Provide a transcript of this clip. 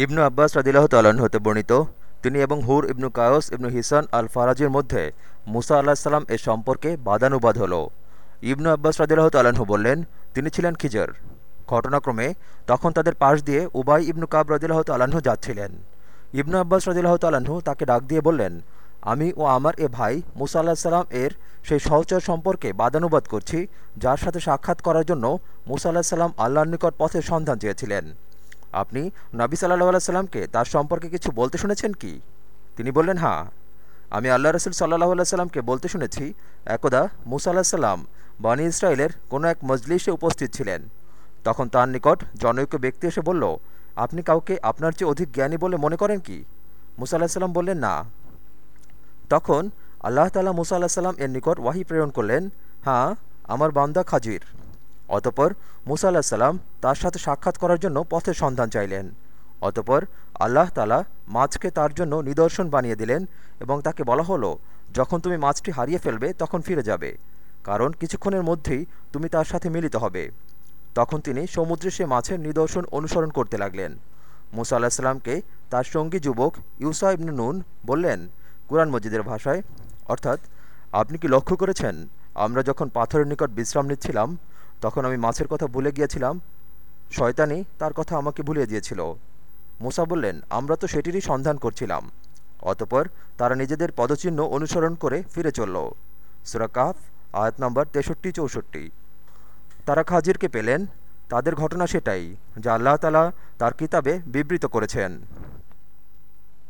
ইবনু আব্বাস রাদিল্লাহ তাল্লাহ্ন হতে বর্ণিত, তিনি এবং হুর, ইবনু কায়স, ইবনু হিসান আল ফারাজির মধ্যে মুসা আল্লাহ সাল্লাম এর সম্পর্কে বাদানুবাদ হল। ইবনু আব্বাস রাদিল্লাহ তাল্লাহ্ন বললেন, তিনি ছিলেন খিজর। ঘটনাক্রমে তখন তাদের পাশ দিয়ে উবাই ইবনু কাব রদিল্লাহ তাল্লাহ্ন যাচ্ছিলেন। ইবনু আব্বাস রদিল্লাহ তাল্লাহ্ন তাকে ডাক দিয়ে বললেন, আমি ও আমার এ ভাই মুসা আল্লাহ সাল্লাম এর সেই সহচর সম্পর্কে বাদানুবাদ করছি, যার সাথে সাক্ষাৎ করার জন্য মুসা আল্লাহ সাল্লাম আল্লাহর নিকট পথের সন্ধান চেয়েছিলেন। আপনি নবী সাল্লাহ আল্লাহ সাল্লামকে তার সম্পর্কে কিছু বলতে শুনেছেন কি? তিনি বললেন হ্যাঁ আমি আল্লাহ রসুল সাল্লাহ আল্লাহ বলতে শুনেছি, একদা মুসা আল্লাহ সাল্লাম বানী ইসরায়েলের কোনো এক মজলিসে উপস্থিত ছিলেন। তখন তার নিকট জনৈক ব্যক্তি এসে বলল, আপনি কাউকে আপনার চেয়ে অধিক জ্ঞানী বলে মনে করেন কি? মুসা আল্লাহ সাল্লাম বললেন, না। তখন আল্লাহ তালা মুসা আল্লাহ সাল্লাম এর নিকট ওয়াহি প্রেরণ করলেন হ্যাঁ আমার বান্দা খাজির। অতপর মুসা আল্লাহ সাল্লাম তার সাথে সাক্ষাৎ করার জন্য পথের সন্ধান চাইলেন। অতপর আল্লাহ তালা মাছকে তার জন্য নিদর্শন বানিয়ে দিলেন এবং তাকে বলা হলো, যখন তুমি মাছটি হারিয়ে ফেলবে, তখন ফিরে যাবে। কারণ কিছুক্ষণের মধ্যেই তুমি তার সাথে মিলিত হবে। তখন তিনি সমুদ্রে সে মাছের নিদর্শন অনুসরণ করতে লাগলেন। মুসা আল্লাহ সাল্লামকে তার সঙ্গী যুবক ইউসা ইবনু নুন বললেন, কুরআন মজিদের ভাষায়, অর্থাৎ, আপনি কি লক্ষ্য করেছেন, আমরা যখন পাথরের নিকট বিশ্রাম নিচ্ছিলাম তখন আমি মাছের কথা ভুলে গিয়েছিলাম। শয়তানি তার কথা আমাকে ভুলিয়ে দিয়েছিল। মুসা বললেন, আমরা তো সেটিরই সন্ধান করছিলাম। অতপর তারা নিজেদের পদচিহ্ন অনুসরণ করে ফিরে চলল। সুরা কাফ, আয়াত নম্বর তেষট্টি, চৌষট্টি। তারা খাজিরকে পেলেন। তাদের ঘটনা সেটাই, যা আল্লাহ তালা তার কিতাবে বিবৃত করেছেন।